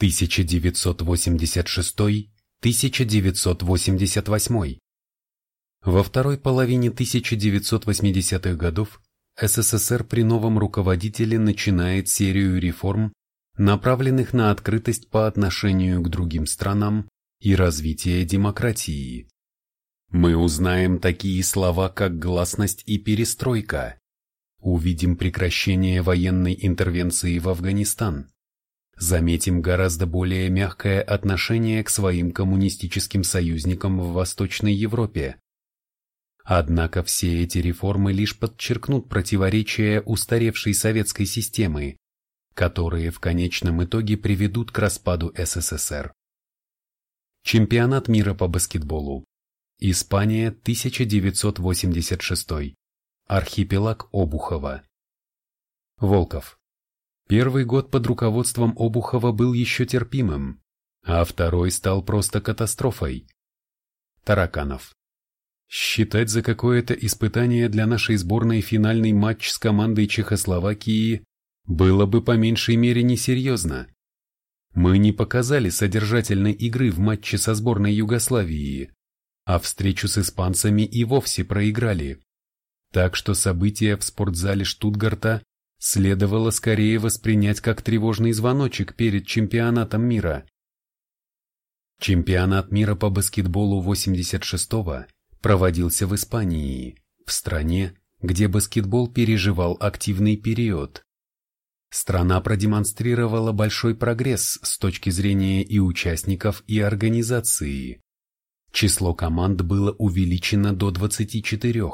1986-1988. Во второй половине 1980-х годов СССР при новом руководителе начинает серию реформ, направленных на открытость по отношению к другим странам и развитие демократии. Мы узнаем такие слова, как гласность и перестройка. Увидим прекращение военной интервенции в Афганистан. Заметим гораздо более мягкое отношение к своим коммунистическим союзникам в Восточной Европе. Однако все эти реформы лишь подчеркнут противоречия устаревшей советской системы, которые в конечном итоге приведут к распаду СССР. Чемпионат мира по баскетболу. Испания 1986. Архипелаг Обухова. Волков. Первый год под руководством Обухова был еще терпимым, а второй стал просто катастрофой. Тараканов. Считать за какое-то испытание для нашей сборной финальный матч с командой Чехословакии было бы по меньшей мере несерьезно. Мы не показали содержательной игры в матче со сборной Югославии, а встречу с испанцами и вовсе проиграли. Так что события в спортзале Штутгарта следовало скорее воспринять как тревожный звоночек перед чемпионатом мира. Чемпионат мира по баскетболу 86-го проводился в Испании, в стране, где баскетбол переживал активный период. Страна продемонстрировала большой прогресс с точки зрения и участников, и организации. Число команд было увеличено до 24,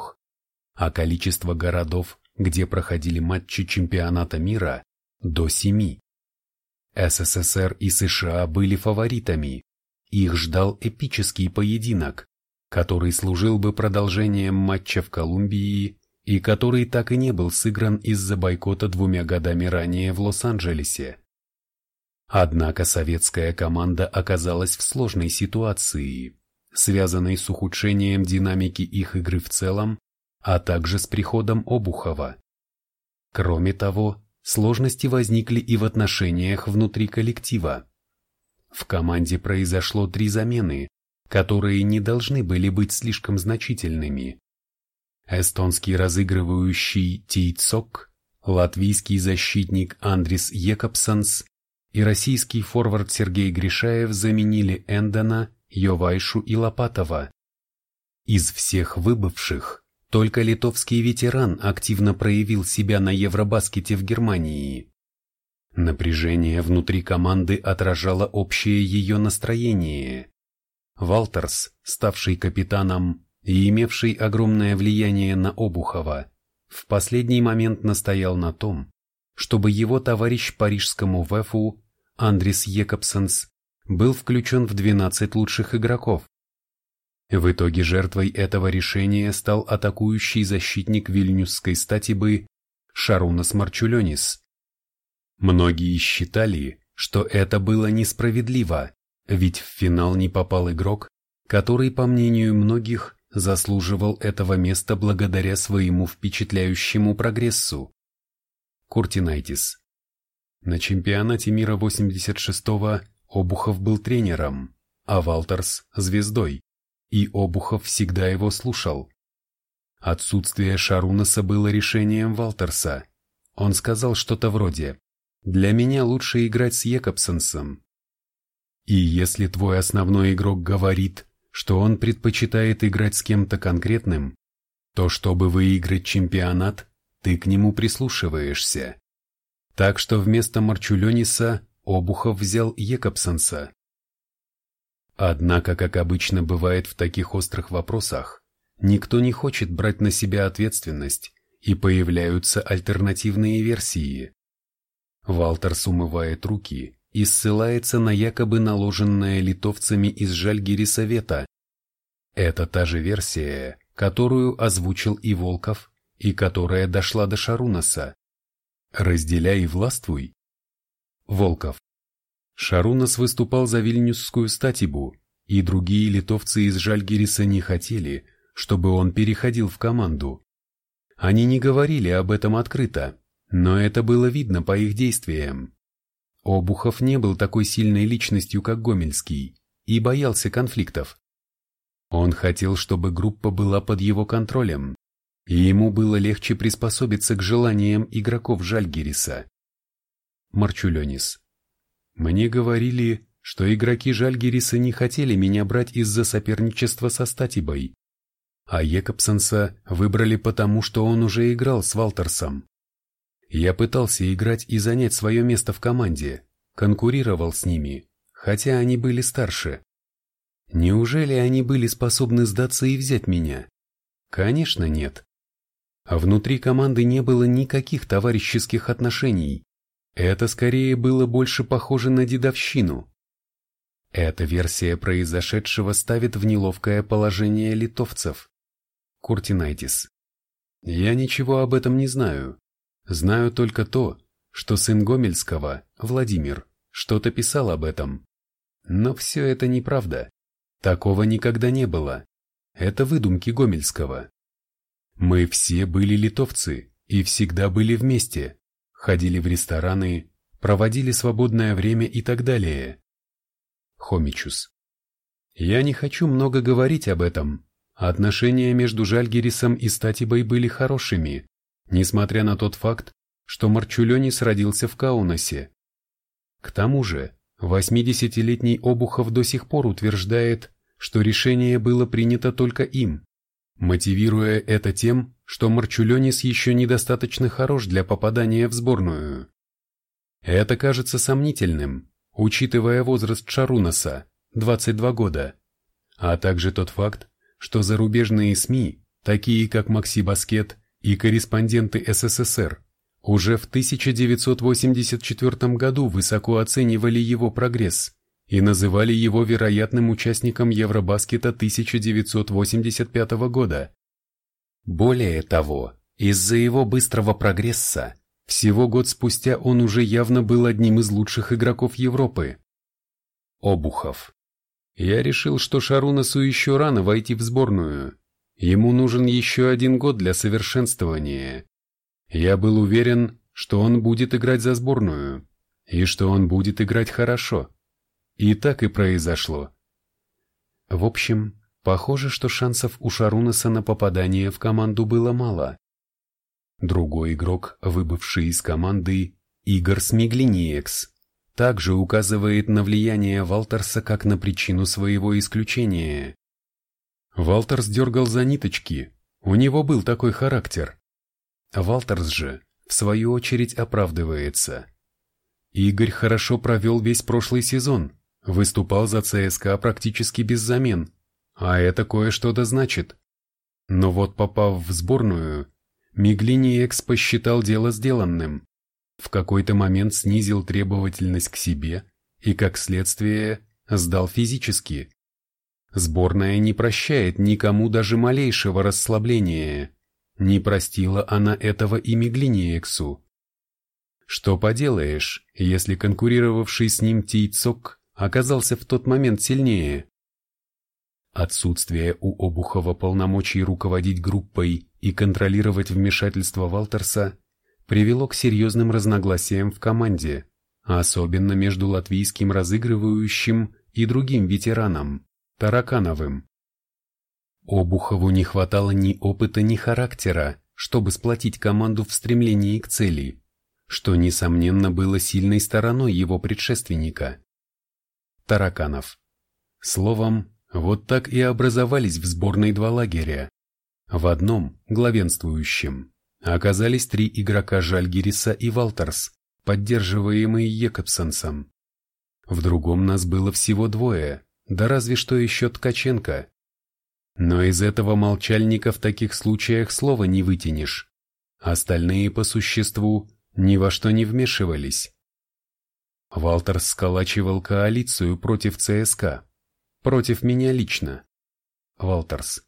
а количество городов, где проходили матчи чемпионата мира, до 7. СССР и США были фаворитами. Их ждал эпический поединок, который служил бы продолжением матча в Колумбии и который так и не был сыгран из-за бойкота двумя годами ранее в Лос-Анджелесе. Однако советская команда оказалась в сложной ситуации, связанной с ухудшением динамики их игры в целом, а также с приходом Обухова. Кроме того, сложности возникли и в отношениях внутри коллектива. В команде произошло три замены, которые не должны были быть слишком значительными. Эстонский разыгрывающий Тейцок, латвийский защитник Андрис Екобсонс и российский форвард Сергей Гришаев заменили Эндона, Йовайшу и Лопатова. Из всех выбывших только литовский ветеран активно проявил себя на Евробаскете в Германии. Напряжение внутри команды отражало общее ее настроение. Валтерс, ставший капитаном и имевший огромное влияние на Обухова, в последний момент настоял на том, чтобы его товарищ парижскому ВЭФу Андрис Екобсенс был включен в 12 лучших игроков. В итоге жертвой этого решения стал атакующий защитник вильнюсской статибы Шарунас Марчуленис. Многие считали, что это было несправедливо, ведь в финал не попал игрок, который, по мнению многих, заслуживал этого места благодаря своему впечатляющему прогрессу. Куртинайтис. На чемпионате мира 86-го Обухов был тренером, а Валтерс – звездой, и Обухов всегда его слушал. Отсутствие Шарунаса было решением Валтерса. Он сказал что-то вроде «Для меня лучше играть с Екобсенсом, и если твой основной игрок говорит, что он предпочитает играть с кем-то конкретным, то чтобы выиграть чемпионат, ты к нему прислушиваешься. Так что вместо Марчулениса Обухов взял Екобсенса. Однако, как обычно бывает в таких острых вопросах, никто не хочет брать на себя ответственность, и появляются альтернативные версии. Валтерс умывает руки и ссылается на якобы наложенное литовцами из Жальгири совета. Это та же версия, которую озвучил и Волков, и которая дошла до Шарунаса. «Разделяй и властвуй». Волков. Шарунас выступал за вильнюсскую статибу, и другие литовцы из Жальгириса не хотели, чтобы он переходил в команду. Они не говорили об этом открыто, но это было видно по их действиям. Обухов не был такой сильной личностью, как Гомельский, и боялся конфликтов. Он хотел, чтобы группа была под его контролем, и ему было легче приспособиться к желаниям игроков Жальгириса. Марчуленис. Мне говорили, что игроки Жальгириса не хотели меня брать из-за соперничества со Статибой, а Екобсенса выбрали потому, что он уже играл с Валтерсом. Я пытался играть и занять свое место в команде, конкурировал с ними, хотя они были старше. Неужели они были способны сдаться и взять меня? Конечно, нет. А внутри команды не было никаких товарищеских отношений. Это скорее было больше похоже на дедовщину. Эта версия произошедшего ставит в неловкое положение литовцев. Куртинайтис. Я ничего об этом не знаю. Знаю только то, что сын Гомельского, Владимир, что-то писал об этом. Но все это неправда. Такого никогда не было. Это выдумки Гомельского. Мы все были литовцы и всегда были вместе, ходили в рестораны, проводили свободное время и так далее. Хомичус. Я не хочу много говорить об этом. Отношения между Жальгерисом и Статибой были хорошими, несмотря на тот факт, что Марчуленис родился в Каунасе. К тому же, 80-летний Обухов до сих пор утверждает, что решение было принято только им, мотивируя это тем, что Марчуленис еще недостаточно хорош для попадания в сборную. Это кажется сомнительным, учитывая возраст Шарунаса, 22 года, а также тот факт, что зарубежные СМИ, такие как Макси Баскет и корреспонденты СССР уже в 1984 году высоко оценивали его прогресс и называли его вероятным участником Евробаскета 1985 года. Более того, из-за его быстрого прогресса, всего год спустя он уже явно был одним из лучших игроков Европы. Обухов. Я решил, что Шарунасу еще рано войти в сборную, Ему нужен еще один год для совершенствования. Я был уверен, что он будет играть за сборную, и что он будет играть хорошо. И так и произошло. В общем, похоже, что шансов у Шарунаса на попадание в команду было мало. Другой игрок, выбывший из команды, Игорь Смиглиниекс, также указывает на влияние Валтерса как на причину своего исключения. Валтерс дергал за ниточки, у него был такой характер. Валтерс же, в свою очередь, оправдывается. Игорь хорошо провел весь прошлый сезон, выступал за ЦСКА практически без замен, а это кое-что да значит. Но вот попав в сборную, Миглини Экс посчитал дело сделанным, в какой-то момент снизил требовательность к себе и, как следствие, сдал физически. Сборная не прощает никому даже малейшего расслабления. Не простила она этого и Миглиниексу. Что поделаешь, если конкурировавший с ним Тейцок оказался в тот момент сильнее? Отсутствие у Обухова полномочий руководить группой и контролировать вмешательство Валтерса привело к серьезным разногласиям в команде, особенно между латвийским разыгрывающим и другим ветераном. Таракановым. Обухову не хватало ни опыта, ни характера, чтобы сплотить команду в стремлении к цели, что, несомненно, было сильной стороной его предшественника. Тараканов. Словом, вот так и образовались в сборной два лагеря. В одном, главенствующем, оказались три игрока Жальгириса и Валтерс, поддерживаемые Екобсенсом. В другом нас было всего двое, да разве что еще Ткаченко. Но из этого молчальника в таких случаях слова не вытянешь. Остальные по существу ни во что не вмешивались. Валтерс сколачивал коалицию против ЦСК. Против меня лично. Валтерс.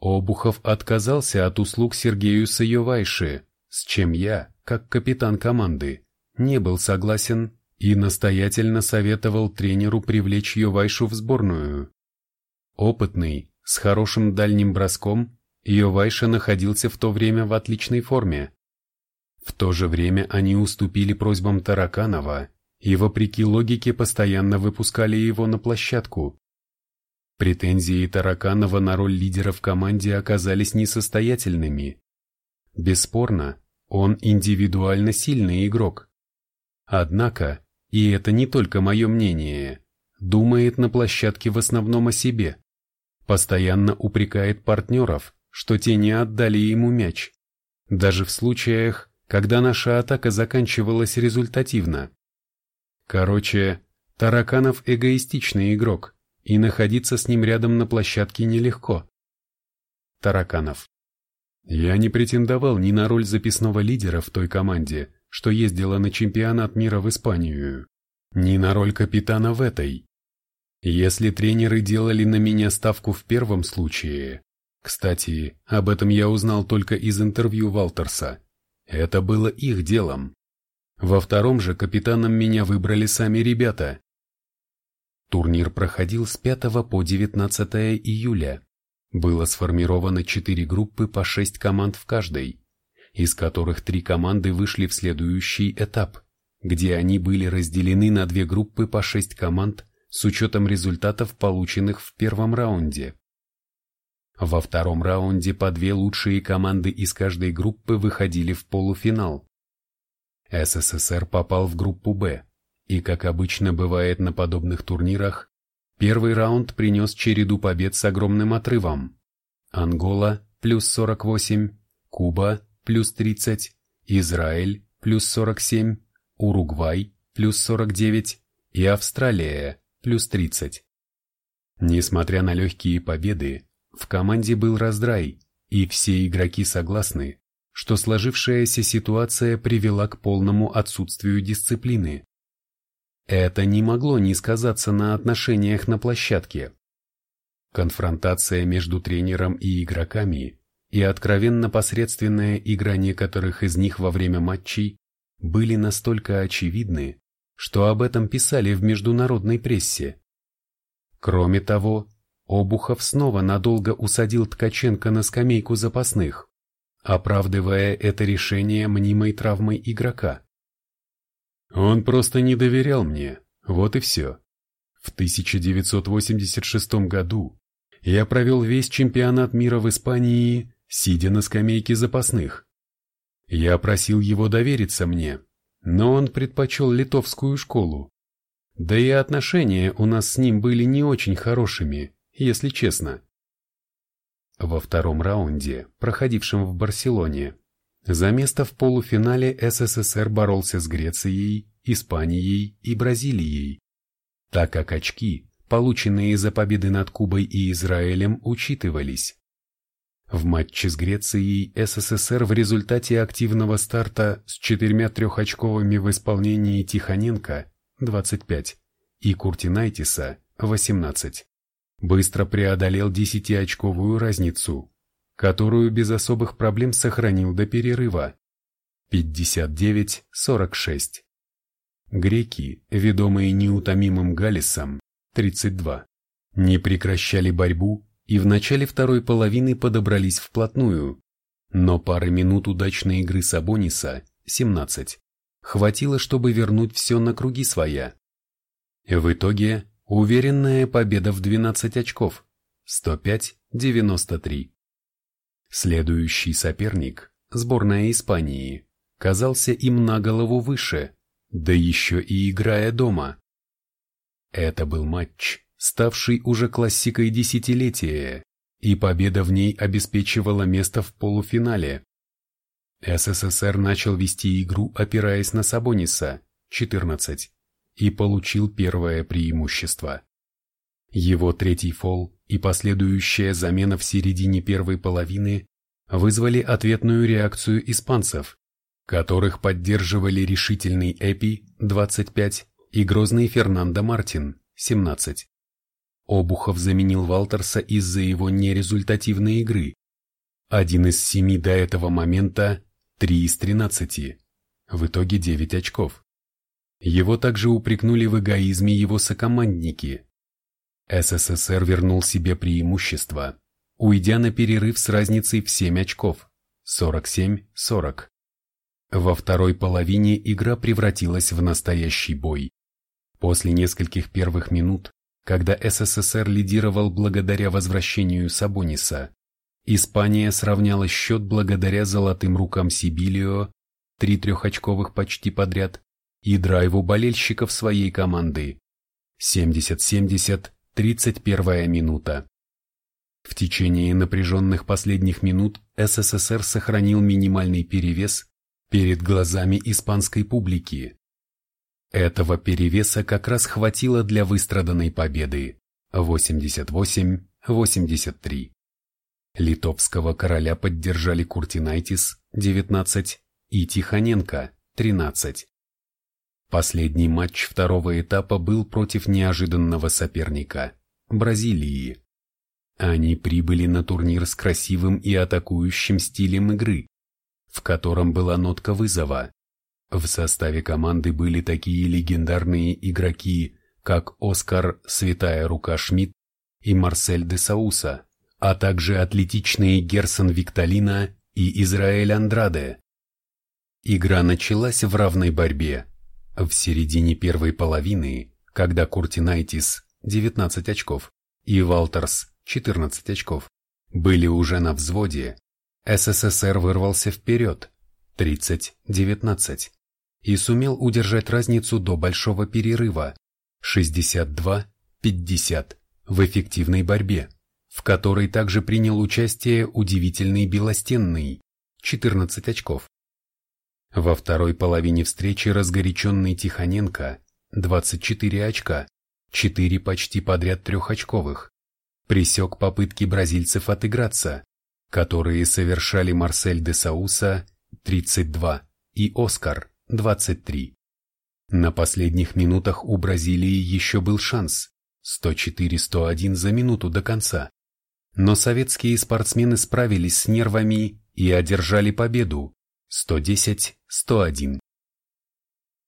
Обухов отказался от услуг Сергею Саевайши, с чем я, как капитан команды, не был согласен и настоятельно советовал тренеру привлечь Йовайшу в сборную. Опытный, с хорошим дальним броском, Йовайша находился в то время в отличной форме. В то же время они уступили просьбам Тараканова и вопреки логике постоянно выпускали его на площадку. Претензии Тараканова на роль лидера в команде оказались несостоятельными. Бесспорно, он индивидуально сильный игрок. Однако, и это не только мое мнение, думает на площадке в основном о себе. Постоянно упрекает партнеров, что те не отдали ему мяч. Даже в случаях, когда наша атака заканчивалась результативно. Короче, Тараканов эгоистичный игрок, и находиться с ним рядом на площадке нелегко. Тараканов. Я не претендовал ни на роль записного лидера в той команде, что ездила на чемпионат мира в Испанию, ни на роль капитана в этой. Если тренеры делали на меня ставку в первом случае, кстати, об этом я узнал только из интервью Валтерса, это было их делом. Во втором же капитаном меня выбрали сами ребята. Турнир проходил с 5 по 19 июля. Было сформировано 4 группы по 6 команд в каждой, из которых 3 команды вышли в следующий этап, где они были разделены на две группы по 6 команд с учетом результатов, полученных в первом раунде. Во втором раунде по две лучшие команды из каждой группы выходили в полуфинал. СССР попал в группу «Б», и, как обычно бывает на подобных турнирах, первый раунд принес череду побед с огромным отрывом. Ангола – плюс 48, Куба – плюс 30, Израиль – плюс 47, Уругвай – плюс 49 и Австралия – плюс 30. Несмотря на легкие победы, в команде был раздрай, и все игроки согласны, что сложившаяся ситуация привела к полному отсутствию дисциплины. Это не могло не сказаться на отношениях на площадке. Конфронтация между тренером и игроками и откровенно посредственная игра некоторых из них во время матчей были настолько очевидны, что об этом писали в международной прессе. Кроме того, Обухов снова надолго усадил Ткаченко на скамейку запасных, оправдывая это решение мнимой травмой игрока. Он просто не доверял мне, вот и все. В 1986 году я провел весь чемпионат мира в Испании, сидя на скамейке запасных. Я просил его довериться мне, но он предпочел литовскую школу. Да и отношения у нас с ним были не очень хорошими, если честно. Во втором раунде, проходившем в Барселоне, за место в полуфинале СССР боролся с Грецией, Испанией и Бразилией, так как очки, полученные за победы над Кубой и Израилем, учитывались. В матче с Грецией СССР в результате активного старта с четырьмя трехочковыми в исполнении Тихоненко 25 и Куртинайтиса 18 быстро преодолел десятиочковую разницу, которую без особых проблем сохранил до перерыва 59-46. Греки, ведомые неутомимым Галисом 32, не прекращали борьбу и в начале второй половины подобрались вплотную, но пары минут удачной игры Сабониса 17 хватило, чтобы вернуть все на круги своя. В итоге Уверенная победа в 12 очков. 105-93. Следующий соперник, сборная Испании, казался им на голову выше, да еще и играя дома. Это был матч, ставший уже классикой десятилетия, и победа в ней обеспечивала место в полуфинале. СССР начал вести игру, опираясь на Сабониса, 14, и получил первое преимущество. Его третий фол и последующая замена в середине первой половины вызвали ответную реакцию испанцев, которых поддерживали решительный Эпи 25 и грозный Фернандо Мартин 17. Обухов заменил Валтерса из-за его нерезультативной игры. Один из семи до этого момента, три из тринадцати. В итоге девять очков. Его также упрекнули в эгоизме его сокомандники. СССР вернул себе преимущество, уйдя на перерыв с разницей в 7 очков – 47-40. Во второй половине игра превратилась в настоящий бой. После нескольких первых минут, когда СССР лидировал благодаря возвращению Сабониса, Испания сравняла счет благодаря золотым рукам Сибилио, три трехочковых почти подряд, и драйву болельщиков своей команды. 70-70, 31 минута. В течение напряженных последних минут СССР сохранил минимальный перевес перед глазами испанской публики. Этого перевеса как раз хватило для выстраданной победы 88-83. Литовского короля поддержали Куртинайтис 19 и Тихоненко 13. Последний матч второго этапа был против неожиданного соперника – Бразилии. Они прибыли на турнир с красивым и атакующим стилем игры, в котором была нотка вызова. В составе команды были такие легендарные игроки, как Оскар «Святая рука» Шмидт и Марсель де Сауса, а также атлетичные Герсон Викталина и Израэль Андраде. Игра началась в равной борьбе. В середине первой половины, когда Куртинайтис 19 очков и Валтерс 14 очков были уже на взводе, СССР вырвался вперед 30-19 и сумел удержать разницу до большого перерыва 62-50 в эффективной борьбе, в которой также принял участие удивительный Белостенный 14 очков. Во второй половине встречи разгоряченный Тихоненко 24 очка, 4 почти подряд трехочковых, пресек попытки бразильцев отыграться которые совершали Марсель де Сауса 32 и Оскар 23. На последних минутах у Бразилии еще был шанс 104-101 за минуту до конца. Но советские спортсмены справились с нервами и одержали победу 110-101.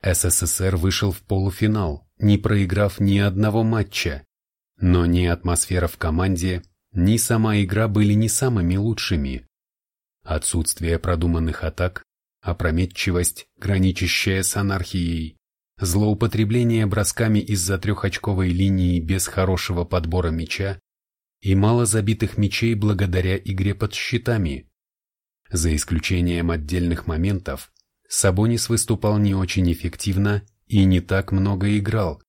СССР вышел в полуфинал, не проиграв ни одного матча, но ни атмосфера в команде, ни сама игра были не самыми лучшими. Отсутствие продуманных атак, опрометчивость, граничащая с анархией, злоупотребление бросками из-за трехочковой линии без хорошего подбора мяча и мало забитых мячей благодаря игре под щитами. За исключением отдельных моментов, Сабонис выступал не очень эффективно и не так много играл,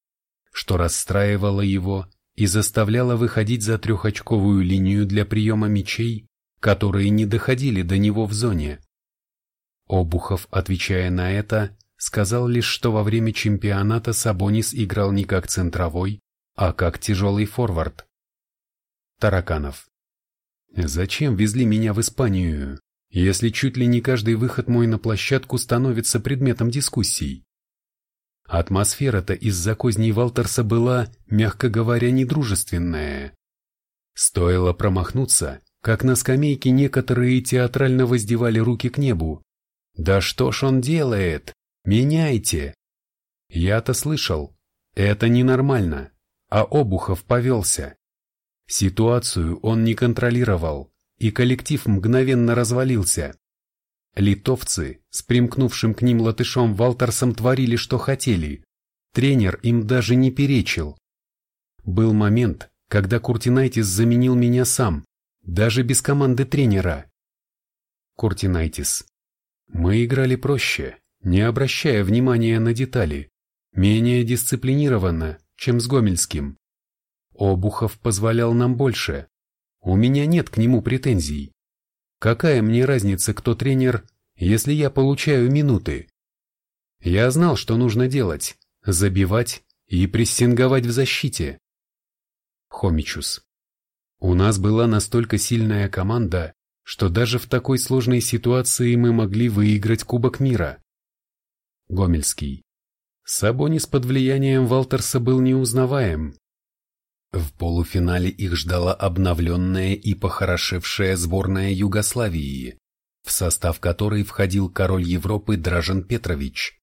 что расстраивало его и заставляла выходить за трехочковую линию для приема мячей, которые не доходили до него в зоне. Обухов, отвечая на это, сказал лишь, что во время чемпионата Сабонис играл не как центровой, а как тяжелый форвард. Тараканов. Зачем везли меня в Испанию, если чуть ли не каждый выход мой на площадку становится предметом дискуссий? Атмосфера-то из-за козней Валтерса была, мягко говоря, недружественная. Стоило промахнуться, как на скамейке некоторые театрально воздевали руки к небу. «Да что ж он делает? Меняйте!» Я-то слышал, это ненормально, а Обухов повелся. Ситуацию он не контролировал, и коллектив мгновенно развалился. Литовцы с примкнувшим к ним латышом Валтерсом творили, что хотели. Тренер им даже не перечил. Был момент, когда Куртинайтис заменил меня сам, даже без команды тренера. Куртинайтис. Мы играли проще, не обращая внимания на детали, менее дисциплинированно, чем с Гомельским. Обухов позволял нам больше. У меня нет к нему претензий. Какая мне разница, кто тренер, если я получаю минуты? Я знал, что нужно делать – забивать и прессинговать в защите. Хомичус. У нас была настолько сильная команда, что даже в такой сложной ситуации мы могли выиграть Кубок мира. Гомельский. Сабонис под влиянием Валтерса был неузнаваем. В полуфинале их ждала обновленная и похорошевшая сборная Югославии, в состав которой входил король Европы Дражен Петрович.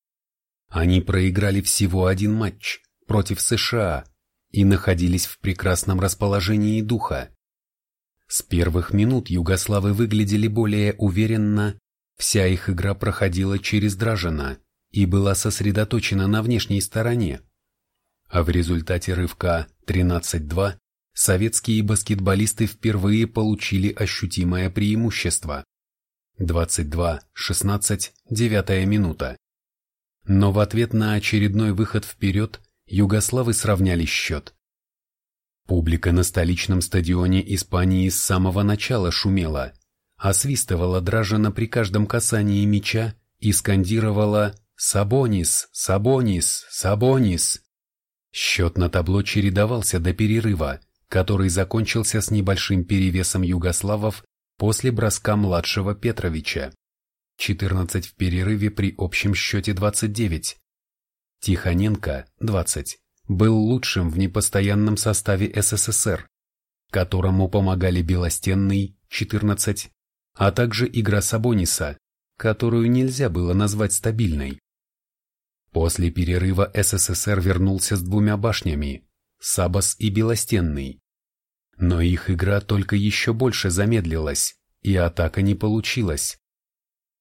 Они проиграли всего один матч против США и находились в прекрасном расположении духа. С первых минут югославы выглядели более уверенно Вся их игра проходила через Дражина и была сосредоточена на внешней стороне. А в результате рывка 13-2 советские баскетболисты впервые получили ощутимое преимущество. 22-16, девятая минута. Но в ответ на очередной выход вперед югославы сравняли счет. Публика на столичном стадионе Испании с самого начала шумела, освистывала Дражина при каждом касании мяча и скандировала «Сабонис! Сабонис! Сабонис!». Счет на табло чередовался до перерыва, который закончился с небольшим перевесом югославов после броска младшего Петровича. 14 в перерыве при общем счете 29. Тихоненко, 20, был лучшим в непостоянном составе СССР, которому помогали Белостенный, 14, а также игра Сабониса, которую нельзя было назвать стабильной. После перерыва СССР вернулся с двумя башнями – Сабас и Белостенный. Но их игра только еще больше замедлилась, и атака не получилась.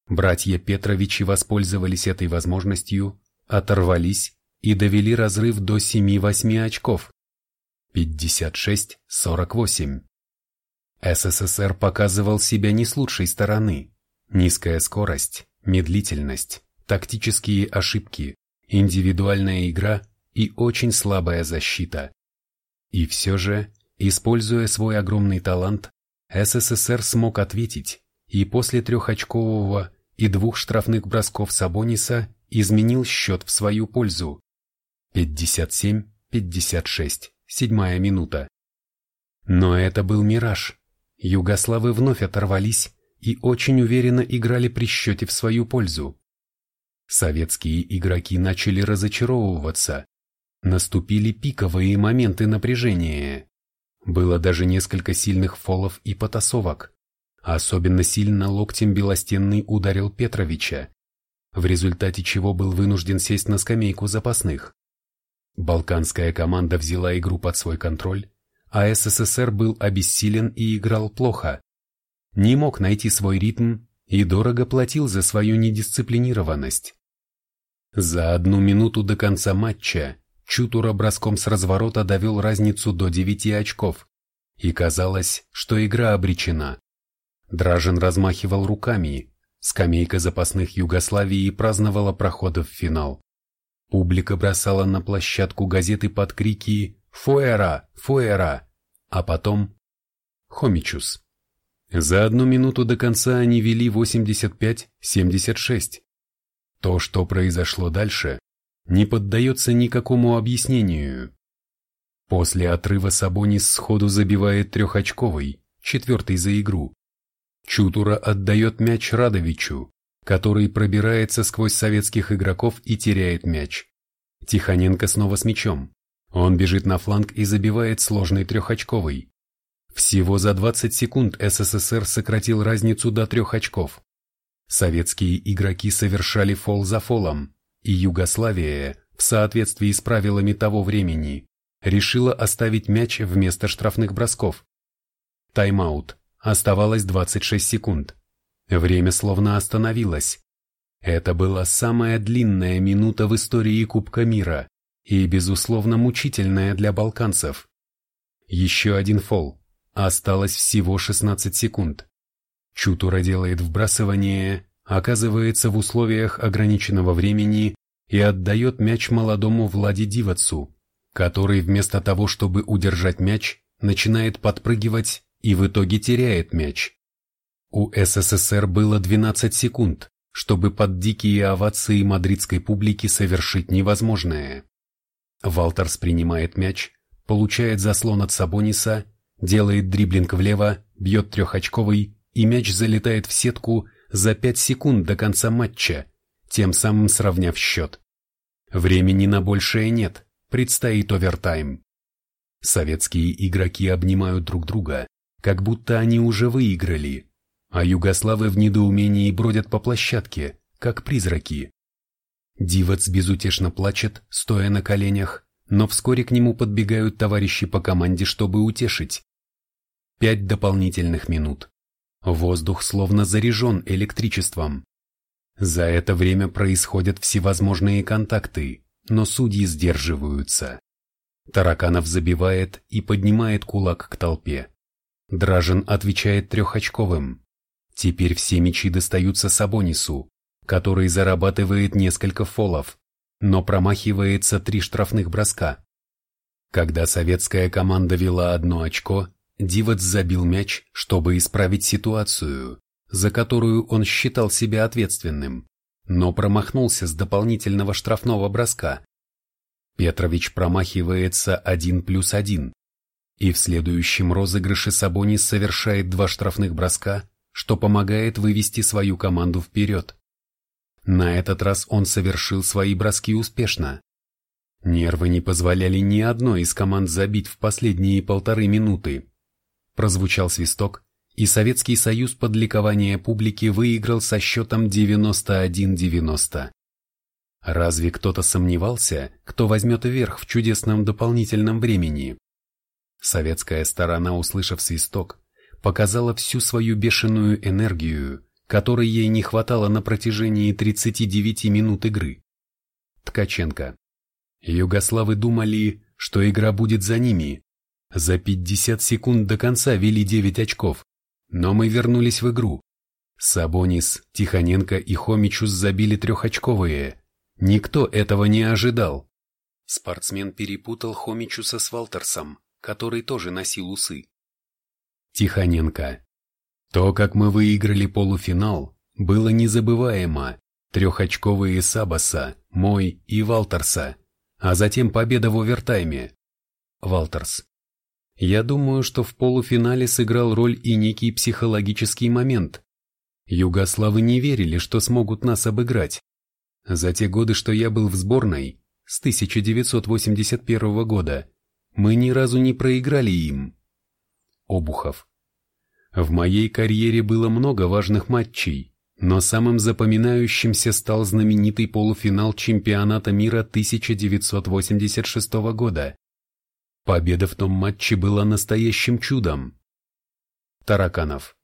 Братья Петровичи воспользовались этой возможностью, оторвались и довели разрыв до 7-8 очков. 56-48. СССР показывал себя не с лучшей стороны. Низкая скорость, медлительность, тактические ошибки, индивидуальная игра и очень слабая защита. И все же, используя свой огромный талант, СССР смог ответить и после трехочкового и двух штрафных бросков Сабониса изменил счет в свою пользу. 57-56, седьмая минута. Но это был мираж. Югославы вновь оторвались и очень уверенно играли при счете в свою пользу. Советские игроки начали разочаровываться. Наступили пиковые моменты напряжения. Было даже несколько сильных фолов и потасовок. Особенно сильно локтем Белостенный ударил Петровича, в результате чего был вынужден сесть на скамейку запасных. Балканская команда взяла игру под свой контроль, а СССР был обессилен и играл плохо. Не мог найти свой ритм и дорого платил за свою недисциплинированность. За одну минуту до конца матча Чутура броском с разворота довел разницу до 9 очков, и казалось, что игра обречена. Дражин размахивал руками, скамейка запасных Югославии праздновала прохода в финал. Публика бросала на площадку газеты под крики «Фуэра! Фуэра!», а потом «Хомичус». За одну минуту до конца они вели 85-76. То, что произошло дальше, не поддается никакому объяснению. После отрыва Сабонис сходу забивает трехочковый, четвертый за игру. Чутура отдает мяч Радовичу, который пробирается сквозь советских игроков и теряет мяч. Тихоненко снова с мячом. Он бежит на фланг и забивает сложный трехочковый. Всего за 20 секунд СССР сократил разницу до трех очков. Советские игроки совершали фол за фолом, и Югославия, в соответствии с правилами того времени, решила оставить мяч вместо штрафных бросков. Тайм-аут. Оставалось 26 секунд. Время словно остановилось. Это была самая длинная минута в истории Кубка мира и, безусловно, мучительная для балканцев. Еще один фол. Осталось всего 16 секунд. Чутура делает вбрасывание, оказывается в условиях ограниченного времени и отдает мяч молодому Влади Дивацу, который вместо того, чтобы удержать мяч, начинает подпрыгивать и в итоге теряет мяч. У СССР было 12 секунд, чтобы под дикие овации мадридской публики совершить невозможное. Валтерс принимает мяч, получает заслон от Сабониса, делает дриблинг влево, бьет трехочковый, и мяч залетает в сетку за 5 секунд до конца матча, тем самым сравняв счет. Времени на большее нет, предстоит овертайм. Советские игроки обнимают друг друга, как будто они уже выиграли, а югославы в недоумении бродят по площадке, как призраки. Дивац безутешно плачет, стоя на коленях, но вскоре к нему подбегают товарищи по команде, чтобы утешить. Пять дополнительных минут. Воздух словно заряжен электричеством. За это время происходят всевозможные контакты, но судьи сдерживаются. Тараканов забивает и поднимает кулак к толпе. Дражен отвечает трехочковым. Теперь все мячи достаются Сабонису, который зарабатывает несколько фолов, но промахивается три штрафных броска. Когда советская команда вела одно очко, Дивац забил мяч, чтобы исправить ситуацию, за которую он считал себя ответственным, но промахнулся с дополнительного штрафного броска. Петрович промахивается один плюс один, и в следующем розыгрыше Сабонис совершает два штрафных броска, что помогает вывести свою команду вперед. На этот раз он совершил свои броски успешно. Нервы не позволяли ни одной из команд забить в последние полторы минуты. Прозвучал свисток, и Советский Союз под ликование публики выиграл со счетом 91-90. Разве кто-то сомневался, кто возьмет верх в чудесном дополнительном времени? Советская сторона, услышав свисток, показала всю свою бешеную энергию, которой ей не хватало на протяжении 39 минут игры. Ткаченко. Югославы думали, что игра будет за ними. За 50 секунд до конца вели 9 очков, но мы вернулись в игру. Сабонис, Тихоненко и Хомичус забили трехочковые. Никто этого не ожидал. Спортсмен перепутал Хомичуса с Валтерсом, который тоже носил усы. Тихоненко. То, как мы выиграли полуфинал, было незабываемо. Трехочковые Сабаса, мой и Валтерса, а затем победа в овертайме. Валтерс. Я думаю, что в полуфинале сыграл роль и некий психологический момент. Югославы не верили, что смогут нас обыграть. За те годы, что я был в сборной, с 1981 года, мы ни разу не проиграли им. Обухов. В моей карьере было много важных матчей, но самым запоминающимся стал знаменитый полуфинал чемпионата мира 1986 года, Победа в том матче была настоящим чудом. Тараканов.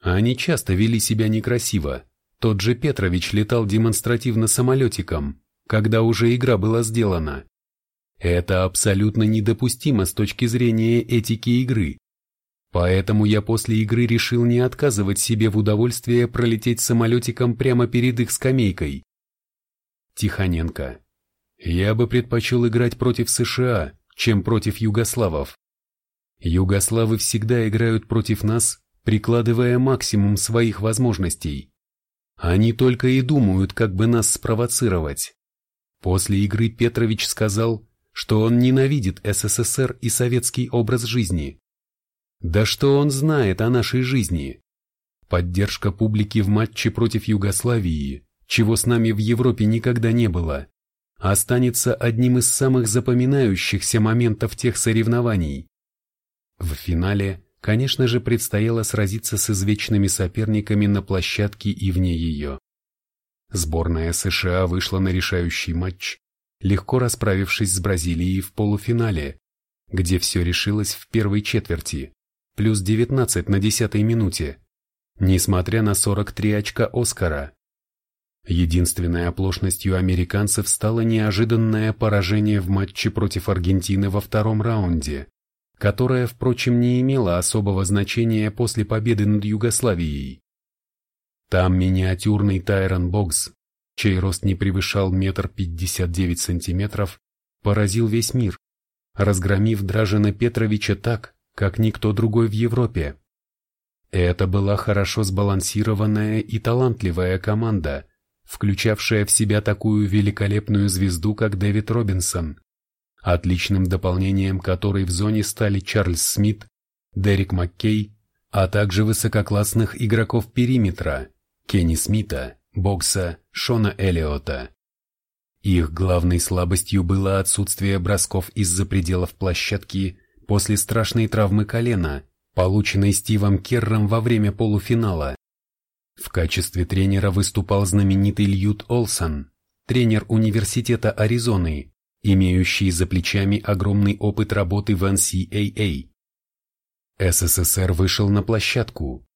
Они часто вели себя некрасиво. Тот же Петрович летал демонстративно самолетиком, когда уже игра была сделана. Это абсолютно недопустимо с точки зрения этики игры. Поэтому я после игры решил не отказывать себе в удовольствии пролететь самолетиком прямо перед их скамейкой. Тихоненко. Я бы предпочел играть против США, чем против югославов. Югославы всегда играют против нас, прикладывая максимум своих возможностей. Они только и думают, как бы нас спровоцировать. После игры Петрович сказал, что он ненавидит СССР и советский образ жизни. Да что он знает о нашей жизни? Поддержка публики в матче против Югославии, чего с нами в Европе никогда не было, останется одним из самых запоминающихся моментов тех соревнований. В финале, конечно же, предстояло сразиться с извечными соперниками на площадке и вне ее. Сборная США вышла на решающий матч, легко расправившись с Бразилией в полуфинале, где все решилось в первой четверти, плюс 19 на десятой минуте, несмотря на 43 очка Оскара. Единственной оплошностью американцев стало неожиданное поражение в матче против Аргентины во втором раунде, которое, впрочем, не имело особого значения после победы над Югославией. Там миниатюрный Тайрон Бокс, чей рост не превышал метр пятьдесят девять сантиметров, поразил весь мир, разгромив Дражина Петровича так, как никто другой в Европе. Это была хорошо сбалансированная и талантливая команда – включавшая в себя такую великолепную звезду, как Дэвид Робинсон, отличным дополнением которой в зоне стали Чарльз Смит, Дерек Маккей, а также высококлассных игроков периметра Кенни Смита, Бокса, Шона Эллиота. Их главной слабостью было отсутствие бросков из-за пределов площадки после страшной травмы колена, полученной Стивом Керром во время полуфинала. В качестве тренера выступал знаменитый Льют Олсон, тренер Университета Аризоны, имеющий за плечами огромный опыт работы в NCAA. СССР вышел на площадку.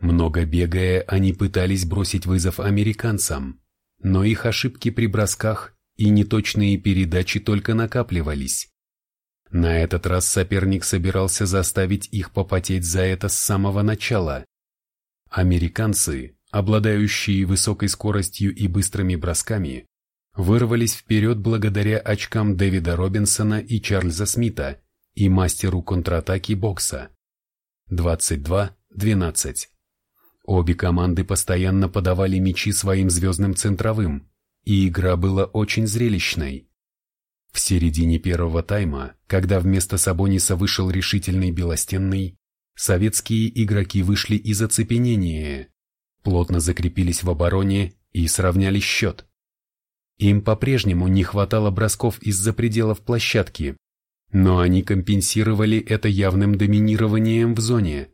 Много бегая, они пытались бросить вызов американцам, но их ошибки при бросках и неточные передачи только накапливались. На этот раз соперник собирался заставить их попотеть за это с самого начала. Американцы, обладающие высокой скоростью и быстрыми бросками, вырвались вперед благодаря очкам Дэвида Робинсона и Чарльза Смита и мастеру контратаки бокса. 22-12. Обе команды постоянно подавали мячи своим звездным центровым, и игра была очень зрелищной. В середине первого тайма, когда вместо Сабониса вышел решительный Белостенный, советские игроки вышли из оцепенения, плотно закрепились в обороне и сравняли счет. Им по-прежнему не хватало бросков из-за пределов площадки, но они компенсировали это явным доминированием в зоне.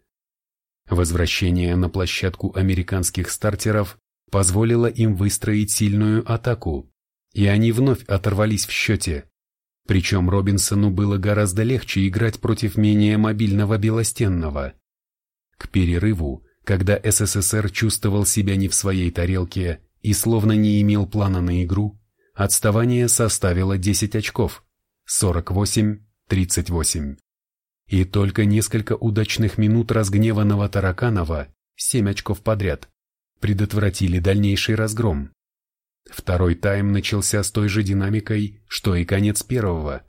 Возвращение на площадку американских стартеров позволило им выстроить сильную атаку, и они вновь оторвались в счете. Причем Робинсону было гораздо легче играть против менее мобильного Белостенного. К перерыву, когда СССР чувствовал себя не в своей тарелке и словно не имел плана на игру, отставание составило 10 очков, 48-38. И только несколько удачных минут разгневанного Тараканова, 7 очков подряд, предотвратили дальнейший разгром. Второй тайм начался с той же динамикой, что и конец первого.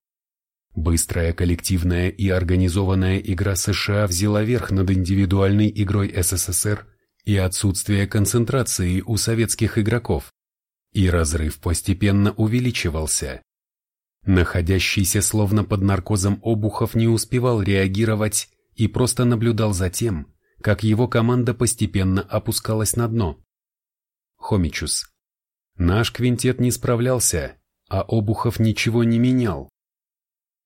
Быстрая коллективная и организованная игра США взяла верх над индивидуальной игрой СССР и отсутствие концентрации у советских игроков. И разрыв постепенно увеличивался. Находящийся словно под наркозом Обухов не успевал реагировать и просто наблюдал за тем, как его команда постепенно опускалась на дно. Хомичус. Наш квинтет не справлялся, а Обухов ничего не менял.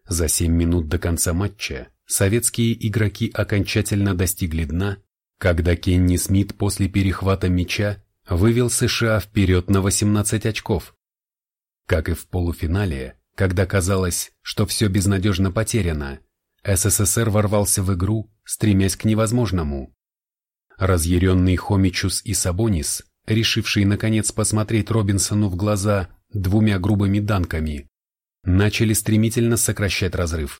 За семь минут до конца матча советские игроки окончательно достигли дна, когда Кенни Смит после перехвата мяча вывел США вперед на 18 очков. Как и в полуфинале, когда казалось, что все безнадежно потеряно, СССР ворвался в игру, стремясь к невозможному. Разъяренный Хомичус и Сабонис, решивший наконец посмотреть Робинсону в глаза двумя грубыми данками, начали стремительно сокращать разрыв.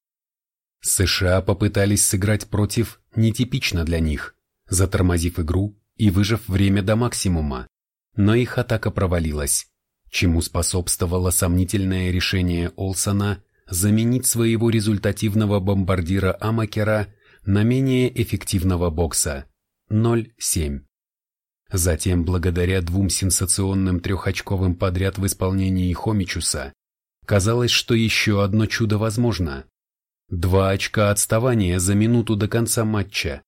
США попытались сыграть против нетипично для них, затормозив игру и выжав время до максимума, но их атака провалилась, чему способствовало сомнительное решение Олсона заменить своего результативного бомбардира Амакера на менее эффективного бокса 0-7. Затем, благодаря двум сенсационным трехочковым подряд в исполнении Хомичуса, казалось, что еще одно чудо возможно. Два очка отставания за минуту до конца матча.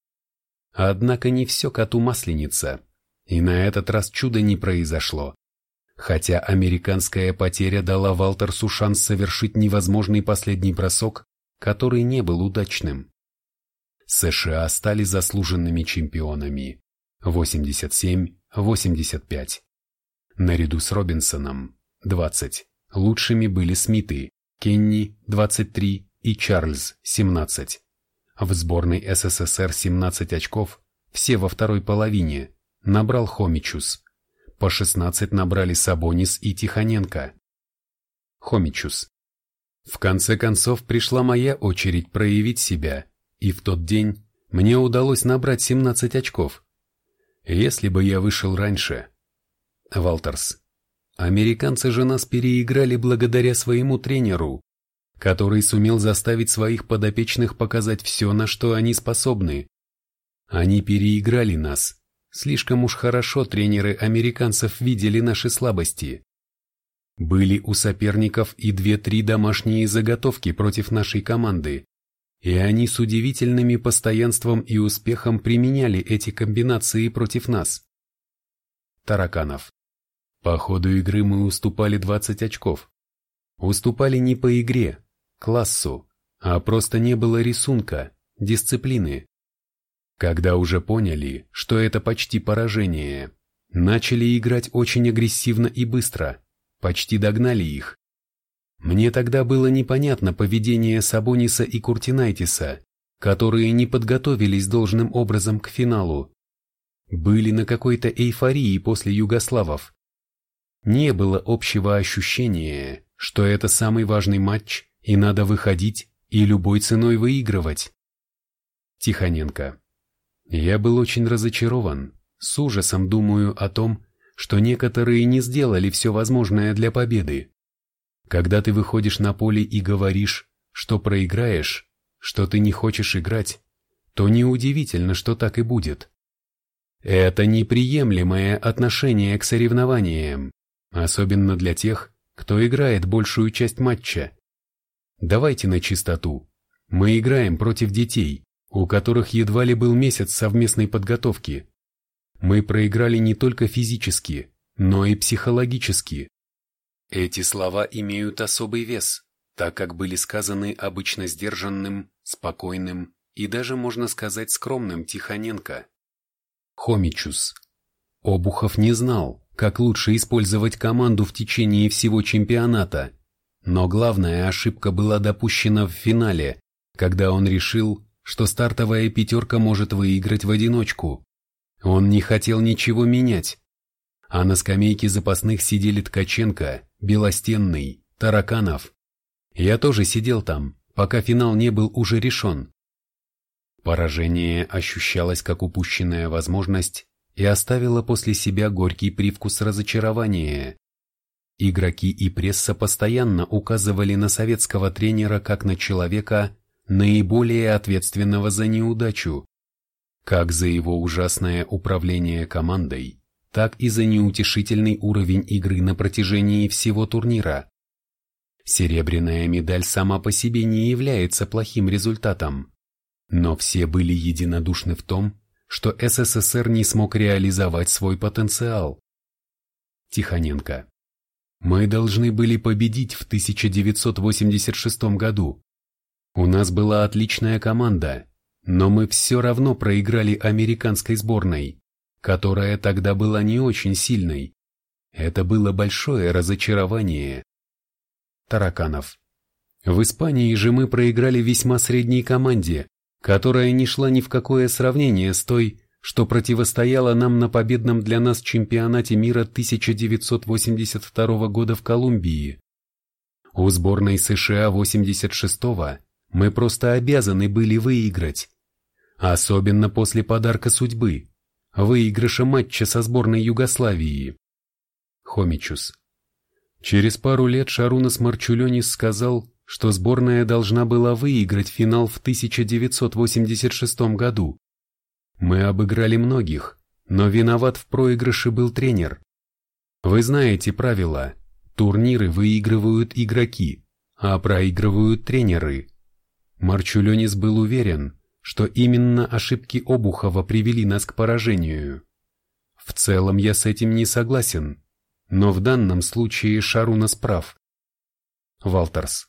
Однако не все коту масленица, и на этот раз чудо не произошло хотя американская потеря дала Валтерсу шанс совершить невозможный последний бросок, который не был удачным. США стали заслуженными чемпионами 87-85. Наряду с Робинсоном 20. Лучшими были Смиты, Кенни 23 и Чарльз 17. В сборной СССР 17 очков, все во второй половине, набрал Хомичус по 16 набрали Сабонис и Тихоненко. Хомичус. В конце концов пришла моя очередь проявить себя, и в тот день мне удалось набрать 17 очков. Если бы я вышел раньше. Валтерс. Американцы же нас переиграли благодаря своему тренеру, который сумел заставить своих подопечных показать все, на что они способны. Они переиграли нас, Слишком уж хорошо тренеры американцев видели наши слабости. Были у соперников и две-три домашние заготовки против нашей команды, и они с удивительными постоянством и успехом применяли эти комбинации против нас. Тараканов. По ходу игры мы уступали 20 очков. Уступали не по игре, классу, а просто не было рисунка, дисциплины. Когда уже поняли, что это почти поражение, начали играть очень агрессивно и быстро, почти догнали их. Мне тогда было непонятно поведение Сабониса и Куртинайтиса, которые не подготовились должным образом к финалу. были на какой-то эйфории после югославов. Не было общего ощущения, что это самый важный матч и надо выходить и любой ценой выигрывать. Тихоненко. Я был очень разочарован, с ужасом думаю о том, что некоторые не сделали все возможное для победы. Когда ты выходишь на поле и говоришь, что проиграешь, что ты не хочешь играть, то неудивительно, что так и будет. Это неприемлемое отношение к соревнованиям, особенно для тех, кто играет большую часть матча. Давайте на чистоту. Мы играем против детей, у которых едва ли был месяц совместной подготовки. Мы проиграли не только физически, но и психологически. Эти слова имеют особый вес, так как были сказаны обычно сдержанным, спокойным и даже, можно сказать, скромным Тихоненко. Хомичус. Обухов не знал, как лучше использовать команду в течение всего чемпионата, но главная ошибка была допущена в финале, когда он решил, что стартовая пятерка может выиграть в одиночку. Он не хотел ничего менять. А на скамейке запасных сидели Ткаченко, Белостенный, Тараканов. Я тоже сидел там, пока финал не был уже решен. Поражение ощущалось как упущенная возможность и оставило после себя горький привкус разочарования. Игроки и пресса постоянно указывали на советского тренера как на человека, наиболее ответственного за неудачу, как за его ужасное управление командой, так и за неутешительный уровень игры на протяжении всего турнира. Серебряная медаль сама по себе не является плохим результатом, но все были единодушны в том, что СССР не смог реализовать свой потенциал. Тихоненко. Мы должны были победить в 1986 году. У нас была отличная команда, но мы все равно проиграли американской сборной, которая тогда была не очень сильной. Это было большое разочарование. Тараканов. В Испании же мы проиграли весьма средней команде, которая не шла ни в какое сравнение с той, что противостояла нам на победном для нас чемпионате мира 1982 года в Колумбии. У сборной США 86-го мы просто обязаны были выиграть. Особенно после подарка судьбы, выигрыша матча со сборной Югославии. Хомичус. Через пару лет Шарунас Марчулёнис сказал, что сборная должна была выиграть финал в 1986 году. Мы обыграли многих, но виноват в проигрыше был тренер. Вы знаете правила. Турниры выигрывают игроки, а проигрывают тренеры. Марчулёнис был уверен, что именно ошибки Обухова привели нас к поражению. В целом я с этим не согласен, но в данном случае Шарунас прав. Валтерс.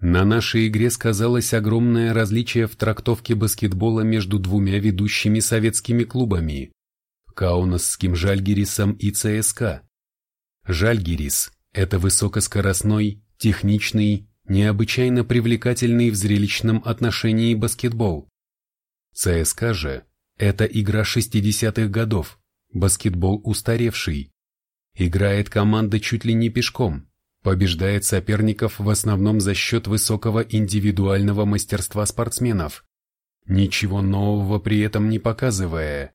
На нашей игре сказалось огромное различие в трактовке баскетбола между двумя ведущими советскими клубами – Каунасским Жальгирисом и ЦСКА. Жальгирис – это высокоскоростной, техничный, необычайно привлекательный в зрелищном отношении баскетбол. ЦСКА же – это игра 60-х годов, баскетбол устаревший. Играет команда чуть ли не пешком, побеждает соперников в основном за счет высокого индивидуального мастерства спортсменов, ничего нового при этом не показывая.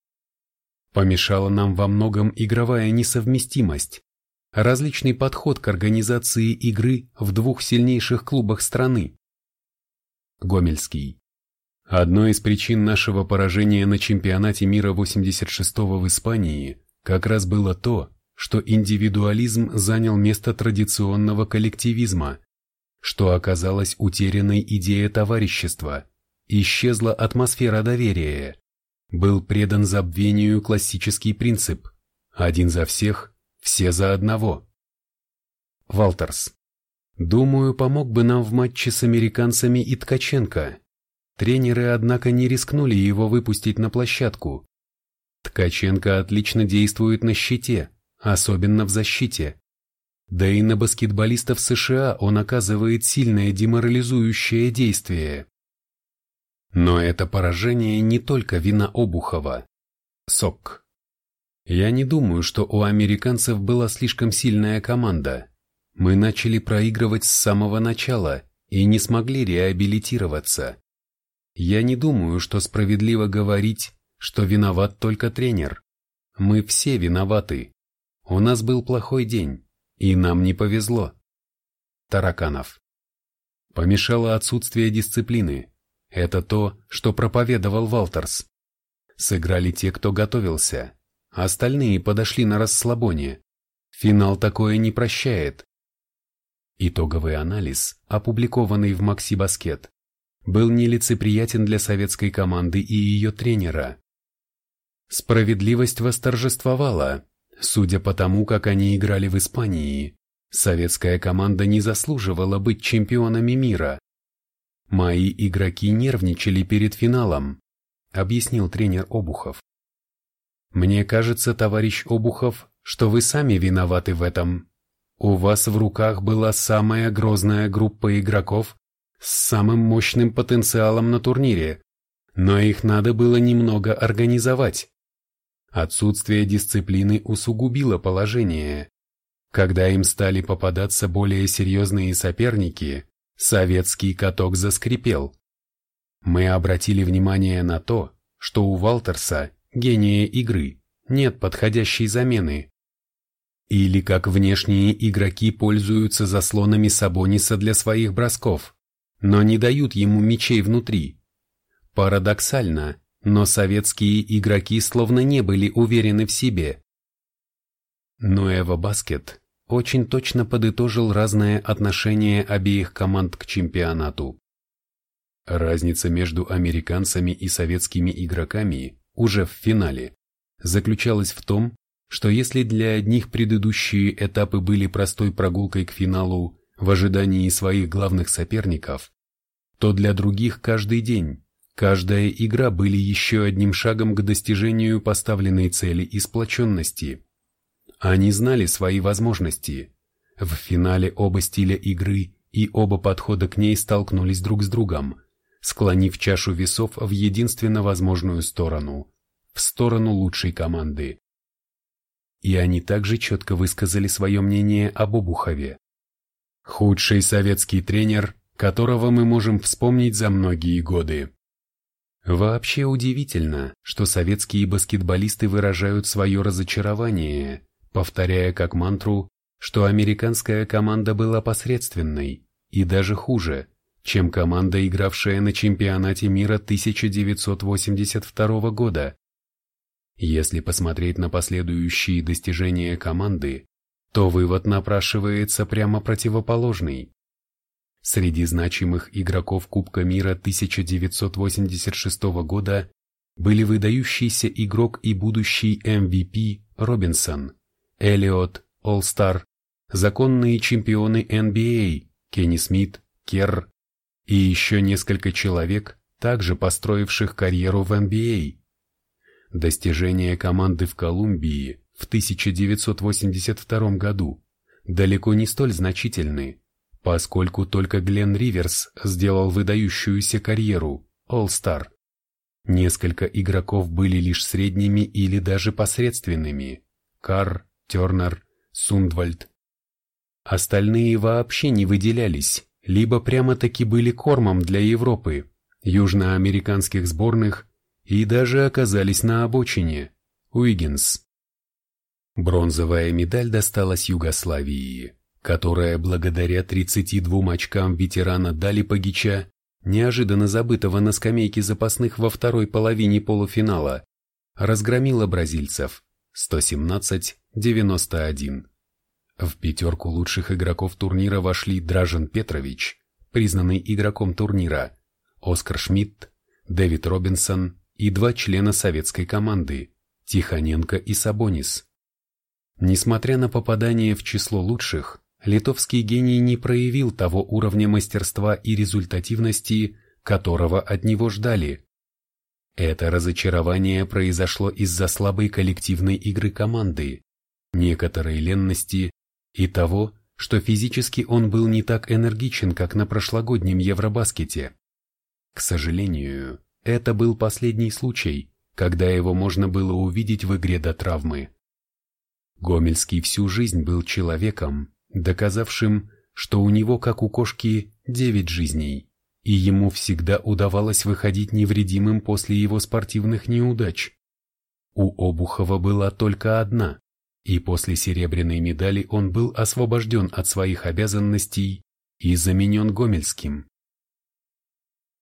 Помешала нам во многом игровая несовместимость, различный подход к организации игры в двух сильнейших клубах страны. Гомельский. Одной из причин нашего поражения на чемпионате мира 86-го в Испании как раз было то, что индивидуализм занял место традиционного коллективизма, что оказалась утерянной идея товарищества, исчезла атмосфера доверия, был предан забвению классический принцип «один за всех, все за одного. Валтерс. Думаю, помог бы нам в матче с американцами и Ткаченко. Тренеры, однако, не рискнули его выпустить на площадку. Ткаченко отлично действует на щите, особенно в защите. Да и на баскетболистов США он оказывает сильное деморализующее действие. Но это поражение не только вина Обухова. СОК. Я не думаю, что у американцев была слишком сильная команда. Мы начали проигрывать с самого начала и не смогли реабилитироваться. Я не думаю, что справедливо говорить, что виноват только тренер. Мы все виноваты. У нас был плохой день, и нам не повезло. Тараканов. Помешало отсутствие дисциплины. Это то, что проповедовал Валтерс. Сыграли те, кто готовился. Остальные подошли на расслабоне. Финал такое не прощает. Итоговый анализ, опубликованный в Макси Баскет, был нелицеприятен для советской команды и ее тренера. Справедливость восторжествовала, судя по тому, как они играли в Испании. Советская команда не заслуживала быть чемпионами мира. Мои игроки нервничали перед финалом, объяснил тренер Обухов. Мне кажется, товарищ Обухов, что вы сами виноваты в этом. У вас в руках была самая грозная группа игроков с самым мощным потенциалом на турнире, но их надо было немного организовать. Отсутствие дисциплины усугубило положение. Когда им стали попадаться более серьезные соперники, советский каток заскрипел. Мы обратили внимание на то, что у Валтерса, гения игры, нет подходящей замены. Или как внешние игроки пользуются заслонами Сабониса для своих бросков, но не дают ему мячей внутри. Парадоксально, но советские игроки словно не были уверены в себе. Но Эва Баскет очень точно подытожил разное отношение обеих команд к чемпионату. Разница между американцами и советскими игроками уже в финале заключалась в том, что если для одних предыдущие этапы были простой прогулкой к финалу в ожидании своих главных соперников, то для других каждый день, каждая игра были еще одним шагом к достижению поставленной цели и сплоченности. Они знали свои возможности. В финале оба стиля игры и оба подхода к ней столкнулись друг с другом, склонив чашу весов в единственно возможную сторону – в сторону лучшей команды. И они также четко высказали свое мнение об Обухове. Худший советский тренер, которого мы можем вспомнить за многие годы. Вообще удивительно, что советские баскетболисты выражают свое разочарование, повторяя как мантру, что американская команда была посредственной и даже хуже, чем команда, игравшая на чемпионате мира 1982 года. Если посмотреть на последующие достижения команды, то вывод напрашивается прямо противоположный. Среди значимых игроков Кубка мира 1986 года были выдающийся игрок и будущий MVP Робинсон, Эллиот, Олстар, законные чемпионы NBA Кенни Смит, Керр и еще несколько человек, также построивших карьеру в NBA. Достижения команды в Колумбии в 1982 году далеко не столь значительны, поскольку только Глен Риверс сделал выдающуюся карьеру All-Star. Несколько игроков были лишь средними или даже посредственными – Карр, Тернер, Сундвальд. Остальные вообще не выделялись, либо прямо-таки были кормом для Европы, южноамериканских сборных и даже оказались на обочине. Уиггинс. Бронзовая медаль досталась Югославии, которая благодаря 32 очкам ветерана Дали Пагича, неожиданно забытого на скамейке запасных во второй половине полуфинала, разгромила бразильцев 117-91. В пятерку лучших игроков турнира вошли Дражен Петрович, признанный игроком турнира, Оскар Шмидт, Дэвид Робинсон и два члена советской команды – Тихоненко и Сабонис. Несмотря на попадание в число лучших, литовский гений не проявил того уровня мастерства и результативности, которого от него ждали. Это разочарование произошло из-за слабой коллективной игры команды, некоторой ленности и того, что физически он был не так энергичен, как на прошлогоднем Евробаскете. К сожалению, это был последний случай, когда его можно было увидеть в игре до травмы. Гомельский всю жизнь был человеком, доказавшим, что у него, как у кошки, девять жизней, и ему всегда удавалось выходить невредимым после его спортивных неудач. У Обухова была только одна, и после серебряной медали он был освобожден от своих обязанностей и заменен Гомельским.